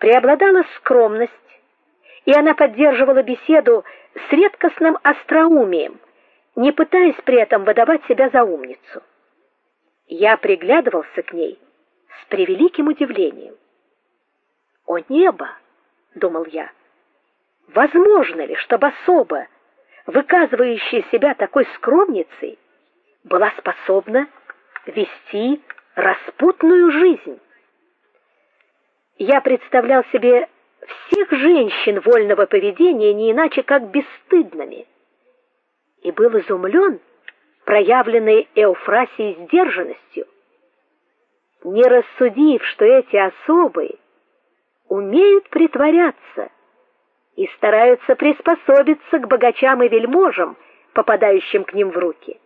преобладала скромность, и она поддерживала беседу с редкостным остроумием, не пытаясь при этом выдавать себя за умницу. Я приглядывался к ней с превеликим удивлением. "О небо", думал я. "Возможно ли, чтобы особа, выказывающая себя такой скромницей, была способна вести распутную жизнь?" Я представлял себе всех женщин вольного поведения не иначе как бесстыдными. И был изумлен проявленной Эуфрасией сдержанностью. Не рассудив, что эти особы умеют притворяться и стараются приспособиться к богачам и вельможам, попадающим к ним в руки.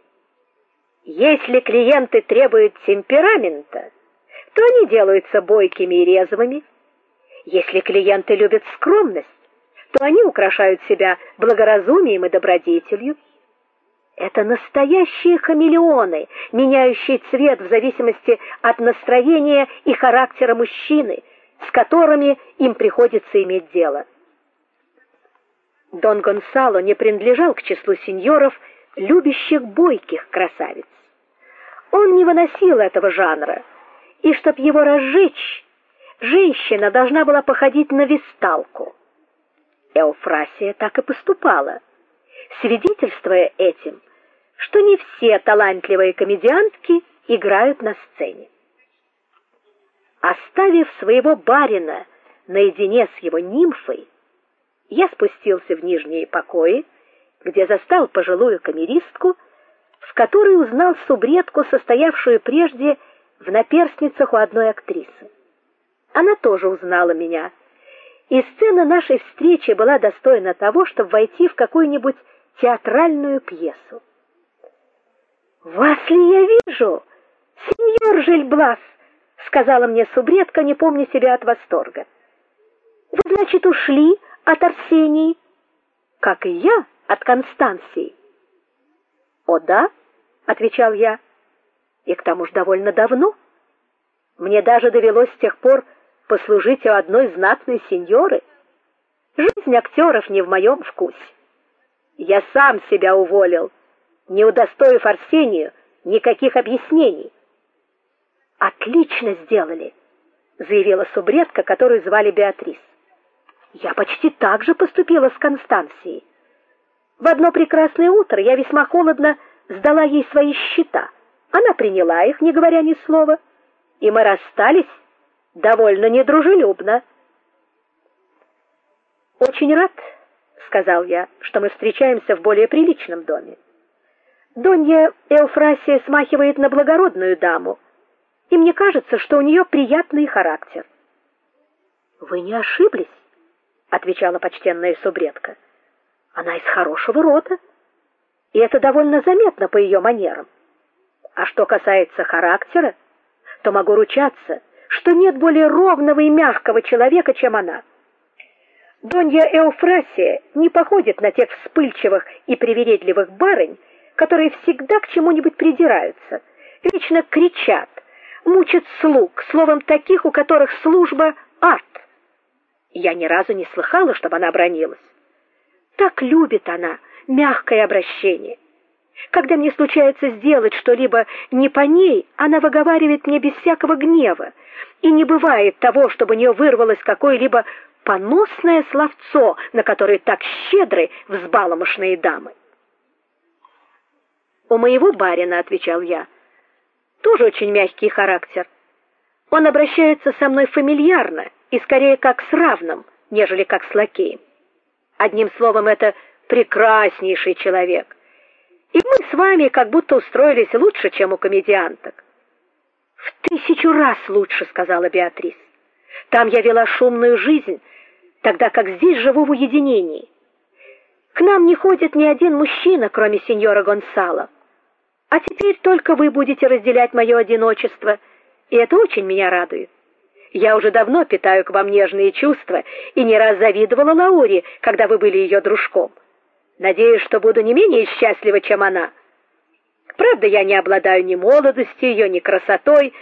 Если клиенты требуют темперамента, то они делаются бойкими и резвыми. Если клиенты любят скромность, то они украшают себя благоразумием и добродетелью. Это настоящие хамелеоны, меняющие цвет в зависимости от настроения и характера мужчины, с которыми им приходится иметь дело. Дон Гонсало не принадлежал к числу сеньоров, любящих бойких красавиц. Он не выносил этого жанра, и чтоб его разжечь, женщина должна была походить на висталку. Эуфрасия так и поступала, свидетельствуя этим, что не все талантливые комедиантки играют на сцене. Оставив своего барина наедине с его нимфой, я спустился в нижние покои, где застал пожилую камеристку, в которой узнал субредку, состоявшую прежде в наперстницах у одной актрисы. Она тоже узнала меня. И сцена нашей встречи была достойна того, чтобы войти в какую-нибудь театральную пьесу. "Вас ли я вижу, сеньор Жильблас?" сказала мне субредка, не помня себя от восторга. "Вы, значит, ушли от Арсении, как и я от Констанции?" "О да", отвечал я и к тому же довольно давно. Мне даже довелось с тех пор послужить у одной знатной сеньоры. Жизнь актеров не в моем вкусе. Я сам себя уволил, не удостоив Арсению никаких объяснений. Отлично сделали, заявила субредка, которую звали Беатрис. Я почти так же поступила с Констанцией. В одно прекрасное утро я весьма холодно сдала ей свои счета. Она приняла их, не говоря ни слова, и мы расстались довольно недружелюбно. Очень рад, сказал я, что мы встречаемся в более приличном доме. Донья Эуфрасия смахивает на благородную даму, и мне кажется, что у нее приятный характер. Вы не ошиблись, отвечала почтенная субредка. Она из хорошего рода, и это довольно заметно по ее манерам. А что касается характера, то могу ручаться, что нет более ровного и мягкого человека, чем она. Донья Эуфрасия не походит на тех вспыльчивых и привередливых барынь, которые всегда к чему-нибудь придираются, вечно кричат, мучат слуг, словом, таких, у которых служба арт. Я ни разу не слыхала, чтобы она бронилась. Так любит она мягкое обращение. Когда мне случается сделать что-либо не по ней, она выговаривает мне без всякого гнева, и не бывает того, чтобы у нее вырвалось какое-либо поносное словцо, на которое так щедры взбаломошные дамы. У моего барина, отвечал я, тоже очень мягкий характер. Он обращается со мной фамильярно и скорее как с равным, нежели как с лакеем. Одним словом, это прекраснейший человек. И мы с вами как будто устроились лучше, чем у комедианток. В тысячу раз лучше, сказала Беатрис. Там я вела шумную жизнь, тогда как здесь живу в уединении. К нам не ходит ни один мужчина, кроме сеньора Гонсало. А теперь только вы будете разделять мое одиночество, и это очень меня радует. Я уже давно питаю к вам нежные чувства и не раз завидовала Лауре, когда вы были ее дружком. Надеюсь, что буду не менее счастлива, чем она. Правда, я не обладаю ни молодостью ее, ни красотой,